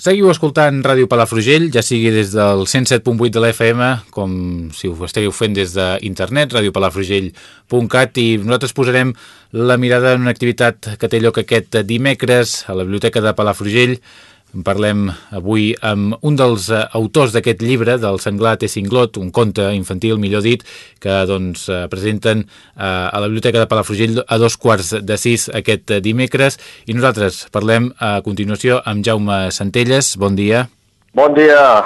Seguiu escoltant Ràdio Palafrugell, ja sigui des del 107.8 de la FM, com si ho estigueu fent des d'internet, radiopalafrugell.cat, i nosaltres posarem la mirada en una activitat que té lloc aquest dimecres a la Biblioteca de Palafrugell, en parlem avui amb un dels uh, autors d'aquest llibre, del Senglar té cinglot, un conte infantil, millor dit, que doncs, uh, presenten uh, a la Biblioteca de Palafrugell a dos quarts de sis aquest dimecres. I nosaltres parlem a continuació amb Jaume Centelles. Bon dia. Bon dia.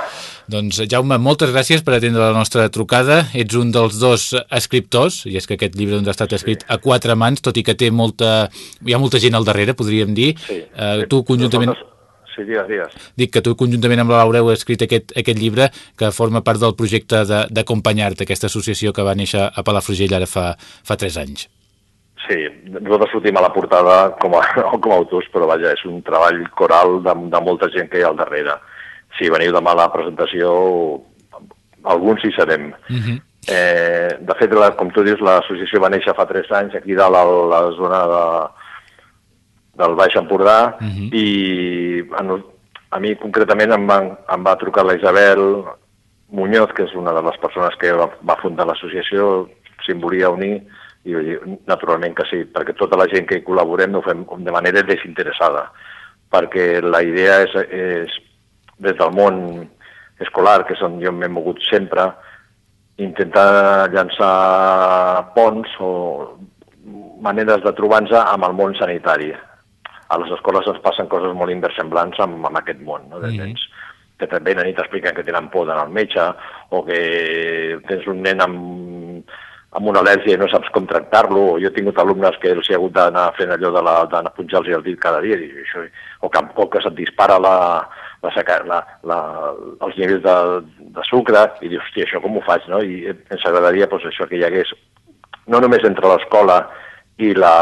Doncs, Jaume, moltes gràcies per atendre la nostra trucada. Ets un dels dos escriptors, i és que aquest llibre doncs, ha estat escrit sí. a quatre mans, tot i que té molta... hi ha molta gent al darrere, podríem dir. Sí. Uh, tu, conjuntament... Nosaltres Sí, digues, digues. Dic que tu conjuntament amb la Laura heu escrit aquest, aquest llibre que forma part del projecte d'acompanyar-te, aquesta associació que va néixer a Palafrugell ara fa, fa 3 anys. Sí, nosaltres sortim a la portada com a, com a autors, però vaja, és un treball coral de, de molta gent que hi ha al darrere. Si veniu demà a la presentació, alguns hi serem. Uh -huh. eh, de fet, la, com tu dius, l'associació va néixer fa 3 anys aquí dalt a la zona de, del Baix Empordà uh -huh. i a, a mi concretament em va, em va trucar la Isabel Muñoz, que és una de les persones que va, va fundar l'associació, si em volia unir, i jo dir, naturalment que sí, perquè tota la gent que hi col·laborem ho fem de manera desinteressada, perquè la idea és, és des del món escolar, que és on jo m'he mogut sempre, intentar llançar ponts o maneres de trobar-nos amb el món sanitari a les escoles ens passen coses molt inversemblants amb, amb aquest món, no? de mm. nens que també venen i t'expliquen que tenen por d'anar al metge o que tens un nen amb, amb una al·lèrgia i no saps com tractar-lo, o jo he tingut alumnes que els ha hagut d'anar fent allò d'anar punjar-los el dit cada dia, i això, o, que, o que se't dispara la, la, la, la, els nivells de, de sucre, i dius, hòstia, això com ho faig, no? I ens agradaria doncs, això que hi hagués, no només entre l'escola i la,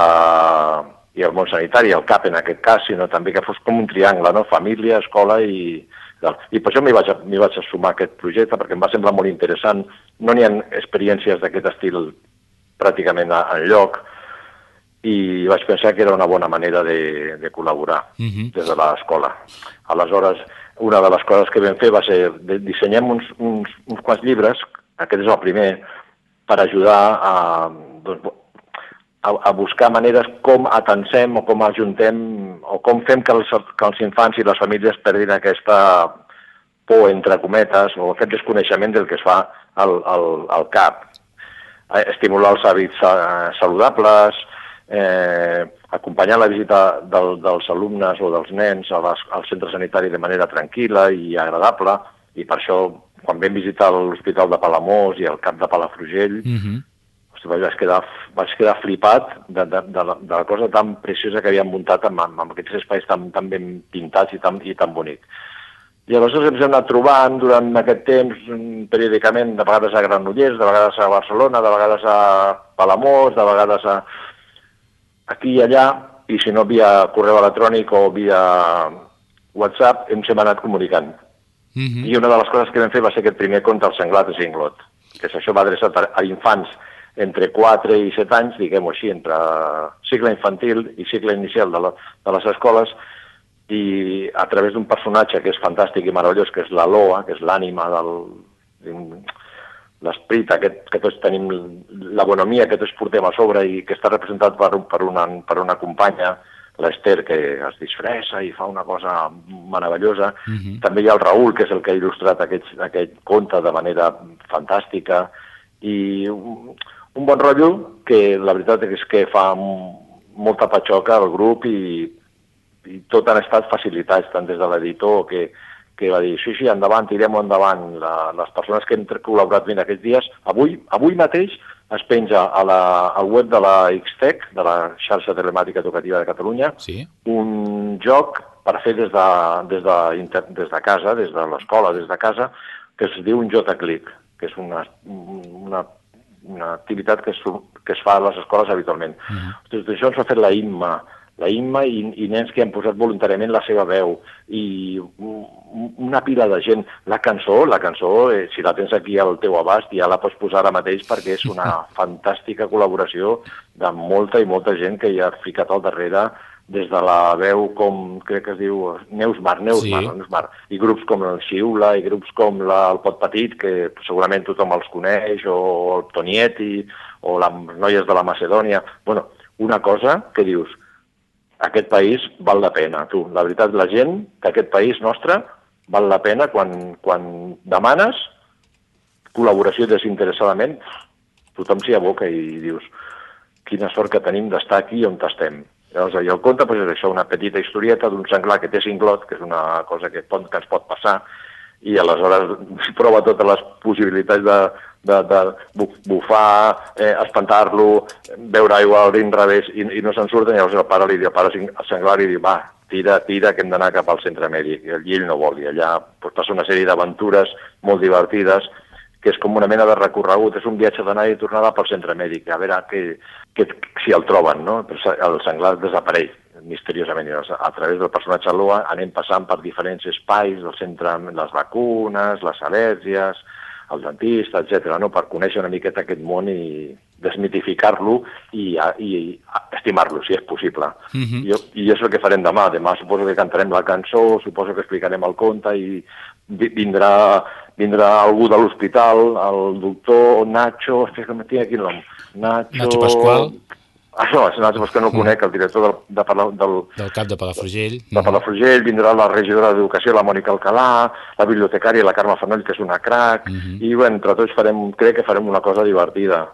i el món sanitari, el CAP en aquest cas, sinó també que fos com un triangle, no? família, escola i... I per això m'hi vaig, vaig a sumar aquest projecte, perquè em va semblar molt interessant. No n'hi ha experiències d'aquest estil pràcticament en lloc, i vaig pensar que era una bona manera de, de col·laborar uh -huh. des de l'escola. Aleshores, una de les coses que vam fer va ser de, dissenyem uns, uns, uns quants llibres, aquest és el primer, per ajudar a, doncs, a, a buscar maneres com atensem o com ajuntem o com fem que els, que els infants i les famílies perdin aquesta por, entre cometes, o aquest desconeixement del que es fa al, al, al cap. Eh, estimular els hàbits eh, saludables, eh, acompanyar la visita del, dels alumnes o dels nens a les, al centre sanitari de manera tranquil·la i agradable, i per això, quan vam visitar l'Hospital de Palamós i el CAP de Palafrugell, uh -huh vaig quedar, vaig quedar flipat de, de, de, la, de la cosa tan preciosa que havien muntat amb, amb, aquests espais tan, tan ben pintats i tan, i tan bonic. I aleshores ens hem anat trobant durant aquest temps, mm, periòdicament, de vegades a Granollers, de vegades a Barcelona, de vegades a Palamós, de vegades a aquí i allà, i si no via correu electrònic o via WhatsApp, ens hem anat comunicant. Uh -huh. I una de les coses que vam fer va ser aquest primer conte, el senglat de Singlot, que això va adreçat a infants entre 4 i 7 anys, diguem-ho així, entre cicle infantil i cicle inicial de, la, de les escoles, i a través d'un personatge que és fantàstic i meravellós, que és la Loa, que és l'ànima del l'esperit aquest que tots tenim, la bonomia que tots portem a sobre i que està representat per, per, una, per una companya, l'Ester, que es disfressa i fa una cosa meravellosa. Uh -huh. També hi ha el Raül, que és el que ha il·lustrat aquest, aquest conte de manera fantàstica, i un bon rotllo que la veritat és que fa molta patxoca al grup i, i tot han estat facilitats, tant des de l'editor que, que va dir, sí, sí, endavant, tirem endavant. La, les persones que han col·laborat ben aquests dies, avui, avui mateix es penja a la, al web de la XTEC, de la xarxa telemàtica educativa de Catalunya, sí. un joc per fer des de, des de, des de casa, des de l'escola, des de casa, que es diu un J-Click, que és una, una una activitat que es, que es fa a les escoles habitualment. Uh -huh. Des d'això ens ha fet la IMMA, la IMMA i, i nens que han posat voluntàriament la seva veu i una pila de gent. La cançó, la cançó, eh, si la tens aquí al teu abast, ja la pots posar ara mateix perquè és una fantàstica col·laboració de molta i molta gent que hi ha ficat al darrere des de la veu com, crec que es diu Neusmar, Neusmar, sí. Neusmar i grups com el Xiula i grups com la, el Pot Petit, que segurament tothom els coneix, o el Tonieti, o les noies de la Macedònia... bueno, una cosa que dius, aquest país val la pena, tu. La veritat, la gent que aquest país nostre val la pena quan, quan demanes col·laboració desinteressadament, tothom s'hi aboca i dius quina sort que tenim d'estar aquí on estem. Llavors, allò el conte pues, és això, una petita historieta d'un senglar que té cinglot, que és una cosa que, pot, que ens pot passar, i aleshores prova totes les possibilitats de, de, de bufar, eh, espantar-lo, veure aigua al revés i, i no se'n surten, llavors el pare li diu, el pare el senglar li diu, va, tira, tira, que hem d'anar cap al centre mèdic. I ell no vol, i allà pues, passa una sèrie d'aventures molt divertides, que és com una mena de recorregut, és un viatge d'anar i tornada pel centre mèdic, a veure que, que, si el troben, no? El senglar desapareix misteriosament a través del personatge Loa anem passant per diferents espais del centre, les vacunes, les al·lèrgies, el dentista, etc. no? per conèixer una miqueta aquest món i desmitificar-lo i, i estimar-lo, si és possible. Uh. -huh. I, I és el que farem demà. Demà suposo que cantarem la cançó, suposo que explicarem el conte i vindrà, vindrà algú de l'hospital, el doctor Nacho, és que tinc aquí el nom, Nacho... Nacho Pasqual. Ah, no, és un que no el conec, el director del, de, del, del cap de Palafrugell. De Palafrugell, vindrà la regidora d'Educació, la Mònica Alcalà, la bibliotecària, la Carme Fanoll, que és una crac, uh mhm. -huh. i bé, entre tots farem, crec que farem una cosa divertida.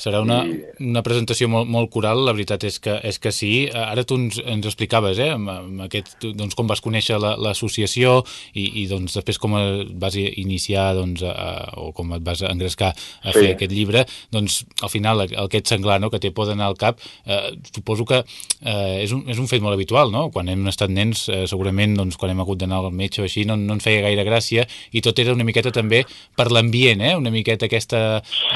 Serà una, I... una presentació molt, molt coral, la veritat és que, és que sí. Ara tu ens, ens explicaves, eh, amb, amb aquest, doncs, com vas conèixer l'associació la, i, i doncs, després com vas iniciar doncs, a, o com et vas engrescar a sí. fer aquest llibre, doncs al final aquest senglar no, que té por d'anar al cap eh, suposo que eh, és, un, és un fet molt habitual, no? Quan hem estat nens, eh, segurament, doncs, quan hem hagut d'anar al metge o així, no, no ens feia gaire gràcia i tot era una miqueta també per l'ambient, eh? Una miqueta aquesta...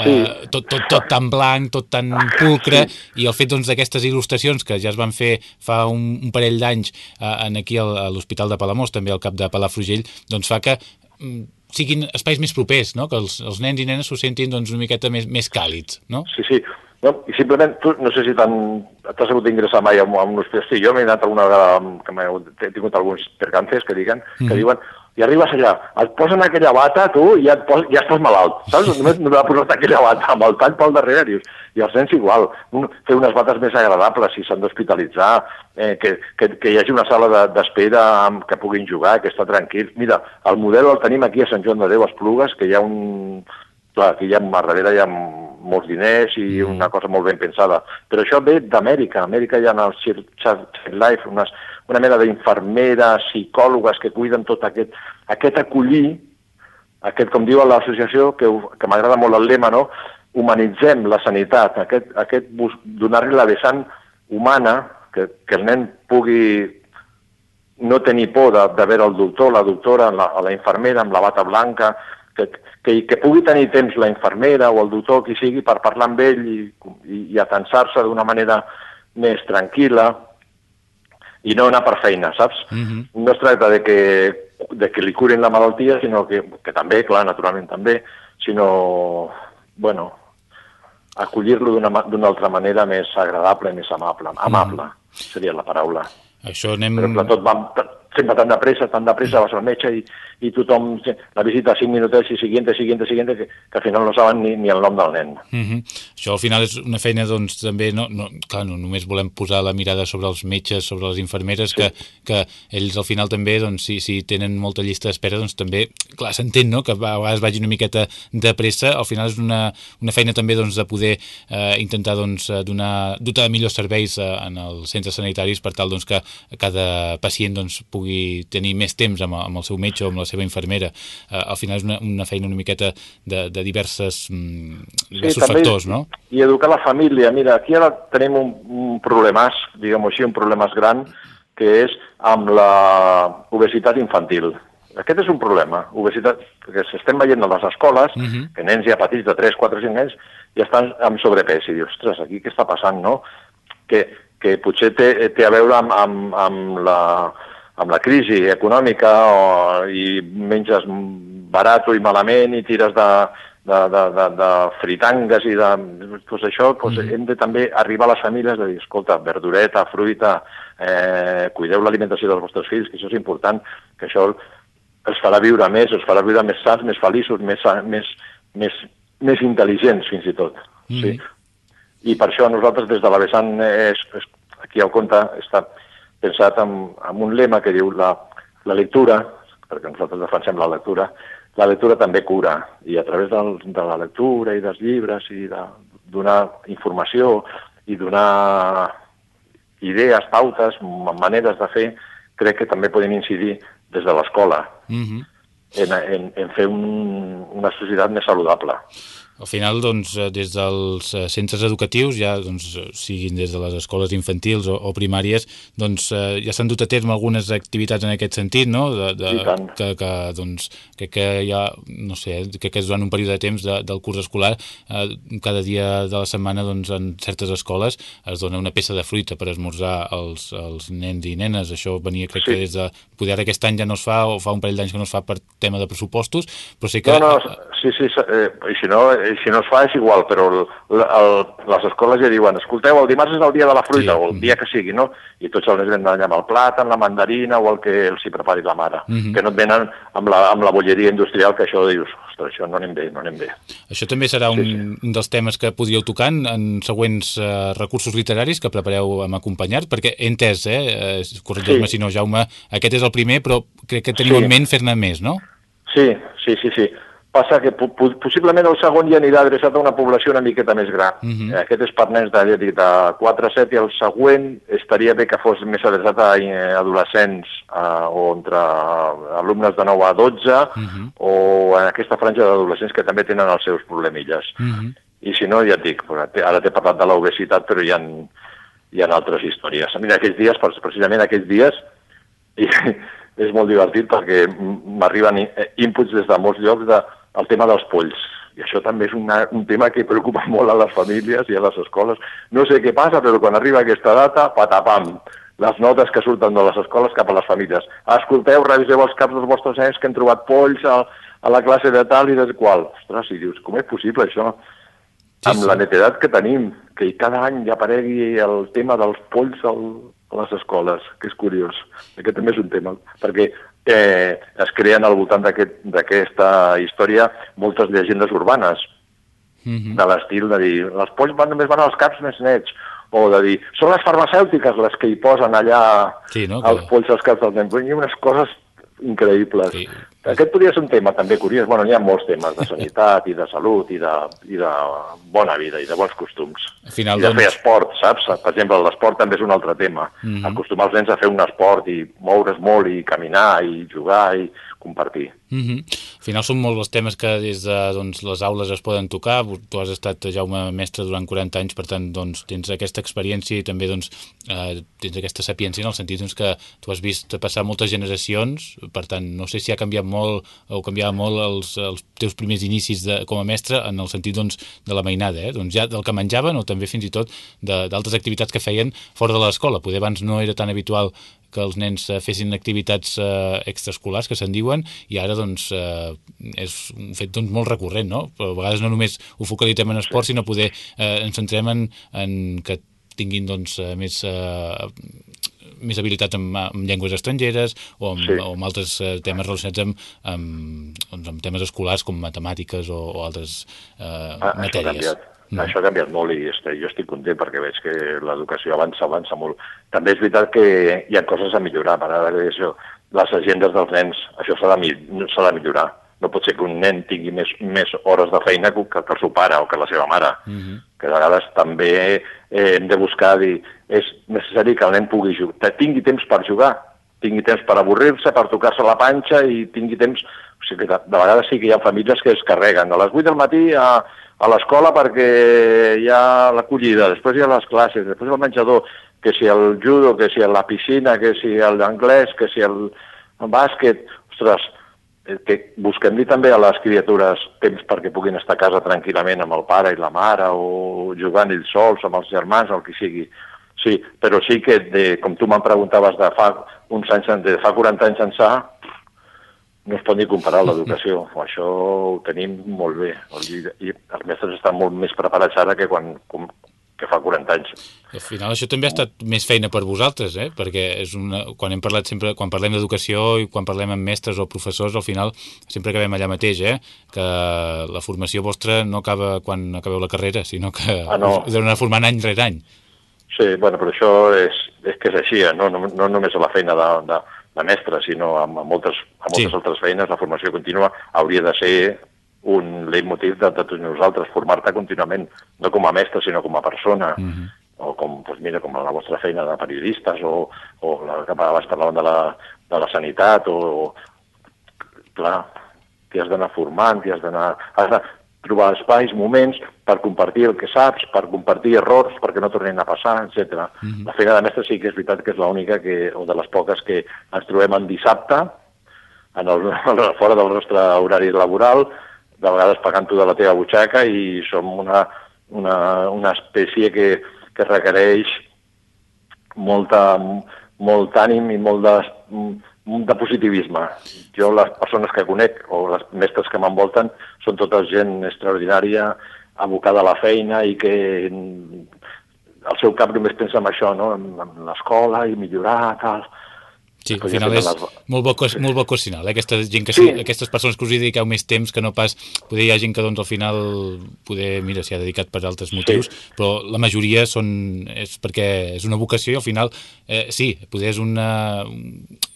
Eh, tot, tot, tot tan blanc, tot tan pulcre, i el fet doncs, d'aquestes doncs, il·lustracions que ja es van fer fa un, un parell d'anys eh, en aquí a l'Hospital de Palamós, també al cap de Palafrugell, doncs fa que mm, siguin espais més propers, no? que els, els nens i nenes s'ho sentin doncs, una miqueta més, més càlids. No? Sí, sí. No? I simplement, tu no sé si t'has hagut d'ingressar mai a, a un hospital. Sí, jo m'he anat alguna vegada, que he tingut alguns percances que diguen, que mm -hmm. diuen, i arribes allà, et posen aquella bata, tu, i ja, et pos, ja estàs malalt, saps? Només no m'ha posat aquella bata amb el tall pel darrere, dius, i els nens igual, un, fer unes bates més agradables si s'han d'hospitalitzar, eh, que, que, que hi hagi una sala d'espera de, que puguin jugar, que està tranquil. Mira, el model el tenim aquí a Sant Joan de Déu, a Esplugues, que hi ha un... Clar, aquí hi ha, a darrere hi ha molts diners i mm. una cosa molt ben pensada. Però això ve d'Amèrica. A Amèrica hi ha el Child Life, unes, una mena d'infermeres, psicòlogues que cuiden tot aquest, aquest acollir, aquest, com diu l'associació, que, que m'agrada molt el lema, no? humanitzem la sanitat, aquest, aquest donar-li la vessant humana, que, que el nen pugui no tenir por de, de veure el doctor, la doctora, la, la infermera amb la bata blanca, que, que, que pugui tenir temps la infermera o el doctor, qui sigui, per parlar amb ell i, i, i atensar-se d'una manera més tranquil·la i no anar per feina, saps? Uh mhm. -huh. No es tracta de que, de que li curin la malaltia, sinó que, que també, clar, naturalment també, sinó, bueno, acollir-lo d'una altra manera més agradable, més amable. Amable, uh mhm. -huh. seria la paraula. Això anem... Però tot va, sempre tan de pressa, tan de pressa, vas al metge i, i tothom, la visita 5 minuts i siguiente, siguiente, siguiente, que, que al final no saben ni, ni el nom del nen. Uh -huh. Això al final és una feina, doncs, també, no, no, clar, no només volem posar la mirada sobre els metges, sobre les infermeres, sí. que, que ells al final també, doncs, si, si tenen molta llista d'espera, doncs també, clar, s'entén, no?, que a vegades vagi una miqueta de pressa, al final és una, una feina també, doncs, de poder eh, intentar, doncs, donar, dotar de millors serveis eh, en els centres sanitaris per tal, doncs, que cada pacient, doncs, pugui tenir més temps amb, amb el seu metge o amb la seva infermera. Uh, al final és una, una feina una miqueta de, de diverses, mm, diversos sí, factors, no? I educar la família. Mira, aquí ara tenim un, un problemàs, diguem-ho així, un problemàs gran, que és amb la obesitat infantil. Aquest és un problema, obesitat, perquè s'estem veient a les escoles uh mhm. -huh. que nens ja petits de 3, 4, 5 anys ja estan amb sobrepès i dius, ostres, aquí què està passant, no? Que, que potser té, té a veure amb, amb, amb la amb la crisi econòmica o, i menges barat i malament i tires de, de, de, de, de fritangues i de tot això, doncs mm. hem de també arribar a les famílies de dir, escolta, verdureta, fruita, eh, cuideu l'alimentació dels vostres fills, que això és important, que això els farà viure més, els farà viure més sants, més feliços, més, més, més, més intel·ligents, fins i tot. Mm. Sí. I per això nosaltres des de la vessant, és, és, aquí al compte, està pensat en, en un lema que diu la, la lectura, perquè nosaltres defensem la lectura, la lectura també cura, i a través del, de la lectura i dels llibres i de donar informació i donar idees, pautes, maneres de fer, crec que també podem incidir des de l'escola mm -hmm. en, en, en fer un, una societat més saludable. Al final, doncs, eh, des dels eh, centres educatius, ja doncs, siguin des de les escoles infantils o, o primàries, doncs, eh, ja s'han dut a terme algunes activitats en aquest sentit, no? De, de, que, que, doncs, que, que ja, no sé, que, que durant un període de temps de, del curs escolar, eh, cada dia de la setmana, doncs, en certes escoles es dona una peça de fruita per esmorzar als, als nens i nenes. Això venia, crec sí. que des de... Poder ara aquest any ja no es fa, o fa un parell d'anys que no es fa per tema de pressupostos, però sé que... No, no, sí, sí, eh, i si no, si no es fa és igual, però el, el, les escoles ja diuen, escolteu, el dimarts és el dia de la fruita, sí. o el dia que sigui, no? I tots els nens venen allà amb el plàtan, la mandarina o el que els hi prepari la mare, mm -hmm. que no et venen amb la, amb la bolleria industrial, que això dius, ostres, això no anem bé, no anem bé. Això també serà sí, un, sí. un dels temes que podríeu tocar en següents eh, recursos literaris que prepareu amb acompanyar, perquè he entès, eh, eh corregeix-me sí. si no, Jaume, aquest és el primer, però crec que teniu sí. en ment fer-ne més, no? Sí, sí, sí, sí. Passa que possiblement el segon ja anirà adreçat a una població una miqueta més gran. Uh mhm. -huh. Aquest és per nens de, de 4 a 7 i el següent estaria bé que fos més adreçat a eh, adolescents a, o entre alumnes de 9 a 12 uh -huh. o en aquesta franja d'adolescents que també tenen els seus problemilles. Uh mhm. -huh. I si no, ja et dic, ara t'he parlat de l'obesitat, però hi ha, hi ha altres històries. Mira, aquells dies, precisament aquells dies, i és molt divertit perquè m'arriben inputs des de molts llocs de el tema dels polls. I això també és una, un tema que preocupa molt a les famílies i a les escoles. No sé què passa, però quan arriba aquesta data, patapam, les notes que surten de les escoles cap a les famílies. Escolteu, reviseu els caps dels vostres nens que han trobat polls a, a la classe de tal i de qual. Ostres, i dius, com és possible això? Sí, amb sí. la netedat que tenim, que cada any ja aparegui el tema dels polls al, a les escoles, que és curiós. Aquest també és un tema, perquè eh, es creen al voltant d'aquesta aquest, història moltes llegendes urbanes, mm -hmm. de l'estil de dir, les polls van, només van als caps més nets, o de dir, són les farmacèutiques les que hi posen allà sí, no? els polls als caps dels nens. I unes coses increïbles. Sí. Aquest podria ser un tema també curiós. Bueno, hi ha molts temes de sanitat i de salut i de, i de bona vida i de bons costums. Al final, I de doncs... fer esport, saps? Per exemple, l'esport també és un altre tema. Mm -hmm. Acostumar els nens a fer un esport i moure's molt i caminar i jugar i compartir. Mm -hmm. Al final són molts els temes que des de doncs, les aules es poden tocar. Tu has estat, Jaume, mestre durant 40 anys, per tant, doncs, tens aquesta experiència i també doncs, eh, tens aquesta sapiència en el sentit doncs, que tu has vist passar moltes generacions, per tant, no sé si ha canviat molt o canviava molt els, els teus primers inicis de, com a mestre en el sentit doncs, de la mainada, eh? doncs ja del que menjaven o també fins i tot d'altres activitats que feien fora de l'escola. Poder abans no era tan habitual que els nens eh, fessin activitats eh, extraescolars, que se'n diuen, i ara doncs, eh, és un fet doncs, molt recurrent, no? Però a vegades no només ho focalitzem en esport, sinó poder eh, ens centrem en, en que tinguin doncs, eh, més, eh, més habilitat en, en llengües estrangeres o amb, sí. o amb altres eh, temes relacionats amb, amb, doncs, amb temes escolars com matemàtiques o, o altres eh, ah, matèries. Mm. Això ha canviat molt i estic, jo estic content perquè veig que l'educació avança, avança molt. També és veritat que hi ha coses a millorar, per ara això, les agendes dels nens, això s'ha de, de millorar. No pot ser que un nen tingui més, més hores de feina que, que el seu pare o que la seva mare. Mm -hmm. Que a vegades també eh, hem de buscar dir, és necessari que el nen pugui jugar, tingui temps per jugar, tingui temps per avorrir-se, per tocar-se la panxa i tingui temps... O sigui de, de vegades sí que hi ha famílies que es carreguen. A les 8 del matí a, a l'escola perquè hi ha l'acollida, després hi ha les classes, després el menjador, que si el judo, que si la piscina, que si l'anglès, que si el, bàsquet... Ostres, que busquem dir també a les criatures temps perquè puguin estar a casa tranquil·lament amb el pare i la mare o jugant ells sols amb els germans o el que sigui. Sí, però sí que, de, com tu me'n preguntaves de fa uns anys, de fa 40 anys ençà, no es pot ni comparar l'educació. Això ho tenim molt bé. I els mestres estan molt més preparats ara que quan que fa 40 anys. Al final això també ha estat més feina per vosaltres, eh? perquè és una, quan hem parlat sempre, quan parlem d'educació i quan parlem amb mestres o professors, al final sempre acabem allà mateix, eh? que la formació vostra no acaba quan acabeu la carrera, sinó que ah, no. us heu d'anar formant any rere any. Sí, bueno, però això és, és que és així, eh? no, no, no només a la feina de, de, de mestre, sinó a, a moltes, a moltes sí. altres feines, la formació contínua hauria de ser un leitmotiv de, de tots nosaltres, formar-te contínuament, no com a mestre, sinó com a persona, mhm. -huh. o com, doncs mira, com la vostra feina de periodistes, o, o la que abans parlàvem de la, de la sanitat, o, o clar, t'hi has d'anar formant, t'hi has d'anar... Has de trobar espais, moments, per compartir el que saps, per compartir errors, perquè no tornin a passar, etc. Uh -huh. La feina de mestre sí que és veritat que és l'única que, o de les poques que ens trobem en dissabte, en el, fora del nostre horari laboral, de vegades pagant-ho de la teva butxaca i som una, una, una espècie que, que requereix molta, molt ànim i molt de, de positivisme. Jo, les persones que conec, o les mestres que m'envolten, són totes gent extraordinària, abocada a la feina i que el seu cap només pensa en això, no? en, en l'escola i millorar, tal. Sí, al final és molt, bo, molt vocacional, eh? Aquesta gent que sí. aquestes persones que us hi dediqueu més temps que no pas... Poder hi ha gent que doncs, al final poder, mira, s'hi ha dedicat per altres motius, sí. però la majoria són, és perquè és una vocació i al final, eh, sí, poder és una...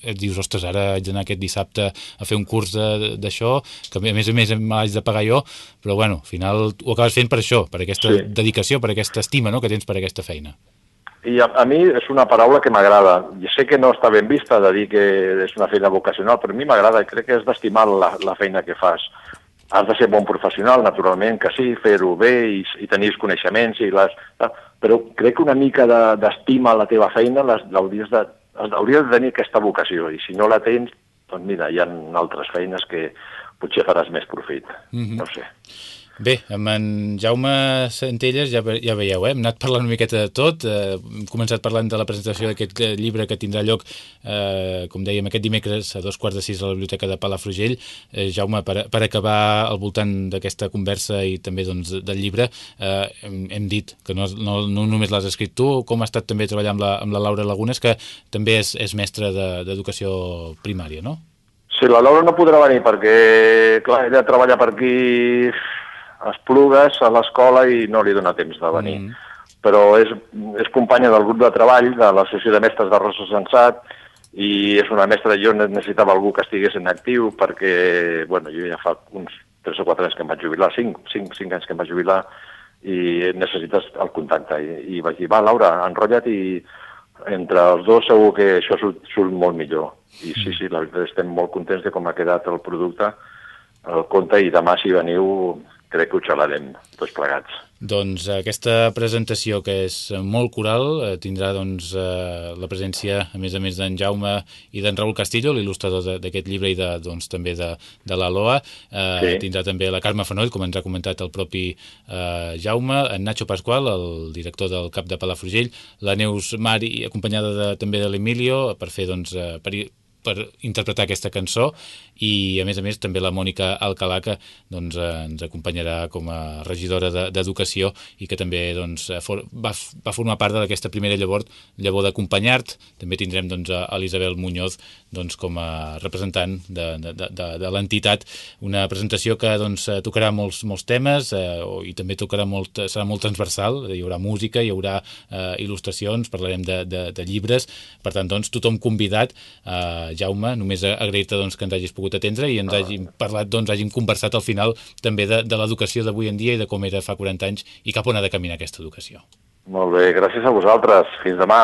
Et dius, ostres, ara haig d'anar aquest dissabte a fer un curs d'això, que a més a més m'haig de pagar jo, però bueno, al final ho acabes fent per això, per aquesta sí. dedicació, per aquesta estima no?, que tens per aquesta feina. I a, a mi és una paraula que m'agrada. I sé que no està ben vista de dir que és una feina vocacional, però a mi m'agrada, crec que és d'estimar la, la feina que fas. Has de ser bon professional, naturalment, que sí, fer-ho bé i, i tenir els coneixements, i les, però crec que una mica d'estima de, a la teva feina l'hauries de, hauries de tenir aquesta vocació, i si no la tens, doncs mira, hi ha altres feines que potser faràs més profit, mm -hmm. no sé. Bé, amb en Jaume Centelles ja, ja veieu, eh? hem anat parlant una miqueta de tot, eh, hem començat parlant de la presentació d'aquest eh, llibre que tindrà lloc, eh, com dèiem, aquest dimecres a dos quarts de sis a la Biblioteca de Palafrugell. Eh, Jaume, per, per acabar al voltant d'aquesta conversa i també doncs, del llibre, eh, hem, hem dit que no, no, no només l'has escrit tu, com ha estat també treballar amb la, amb la Laura Lagunes, que també és, és mestra d'educació de, primària, no? Sí, la Laura no podrà venir perquè, clar, ella treballa per aquí Esplugues a l'escola i no li dona temps de venir. Mm. Però és, és companya del grup de treball de l'Associació de Mestres de Rosa Sensat i és una mestra, jo necessitava algú que estigués en actiu perquè, bueno, jo ja fa uns 3 o 4 anys que em vaig jubilar, 5, 5, 5 anys que em vaig jubilar i necessites el contacte. I, i vaig dir, va, Laura, enrotlla't i entre els dos segur que això surt, surt molt millor. I sí, sí, la veritat estem molt contents de com ha quedat el producte, el conte, i demà si veniu crec que ho xalarem tots plegats. Doncs aquesta presentació, que és molt coral, eh, tindrà doncs, eh, la presència, a més a més, d'en Jaume i d'en Raül Castillo, l'il·lustrador d'aquest llibre i de, doncs, també de, de la Loa. Eh, sí. Tindrà també la Carme Fanoll, com ens ha comentat el propi eh, Jaume, en Nacho Pasqual, el director del CAP de Palafrugell, la Neus Mari, acompanyada de, també de l'Emilio, per fer doncs, per, per interpretar aquesta cançó i a més a més també la Mònica Alcalà que doncs, eh, ens acompanyarà com a regidora d'Educació de, i que també doncs, eh, for, va, va formar part d'aquesta primera llavor, llavor d'acompanyar-te. També tindrem doncs, a Elisabel Muñoz doncs, com a representant de, de, de, de l'entitat, una presentació que doncs, tocarà molts, molts temes eh, i també tocarà molt, serà molt transversal, hi haurà música, hi haurà eh, il·lustracions, parlarem de, de, de llibres, per tant, doncs, tothom convidat eh, Jaume, només agrair-te doncs, que ens hagis pogut atendre i ens hàgim parlat, doncs, hàgim conversat al final també de, de l'educació d'avui en dia i de com era fa 40 anys i cap on ha de caminar aquesta educació. Molt bé, gràcies a vosaltres. Fins demà.